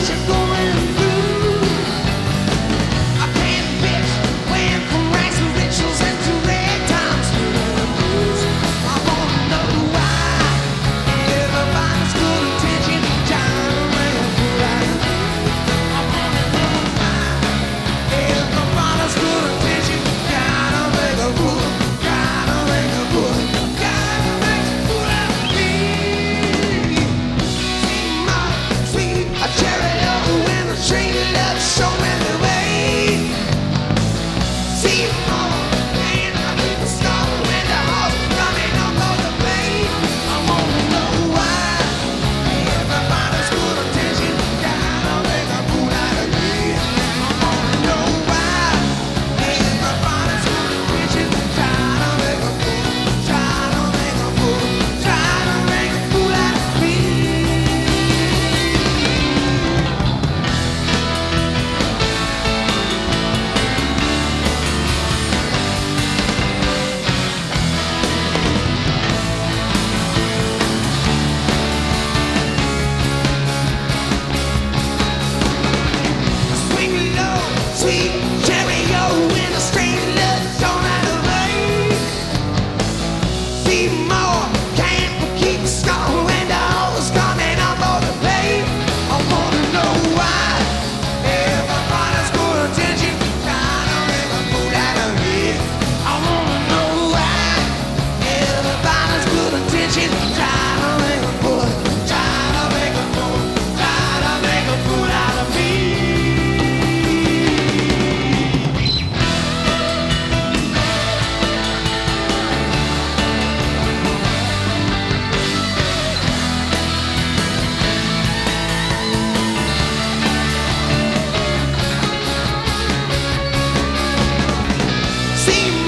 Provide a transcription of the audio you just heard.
向东 See